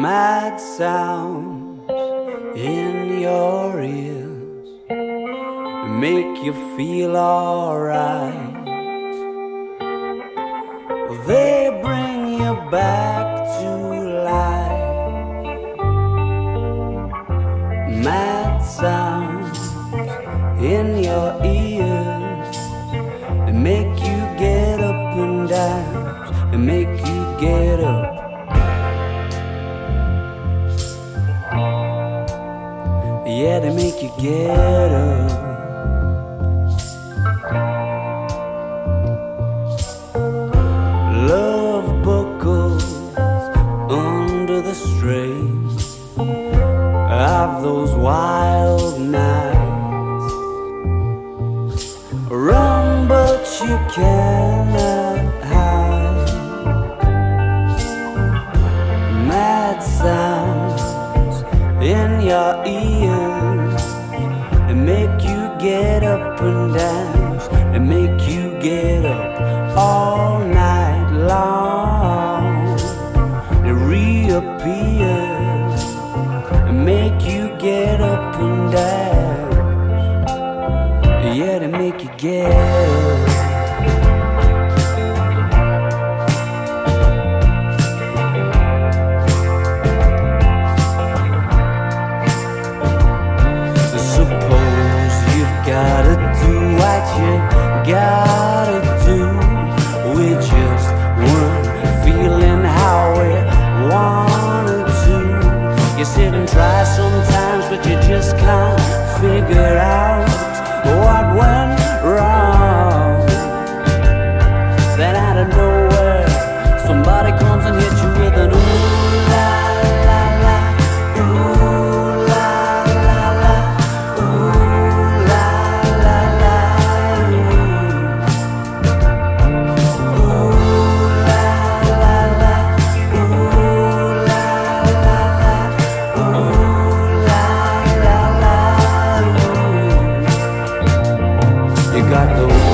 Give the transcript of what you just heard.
mad sounds in your ears make you feel alright. They bring you back to life. Mad sounds in your ears make you get up and dance and make you get up. Yeah, they make you get up. Love buckles under the strain of those wild nights. Run, but you cannot hide. Mad sounds in your ears. Get up and dance. and make you get up all night long. They reappear and make you get up and dance. Yeah, they make you get up. Figure got those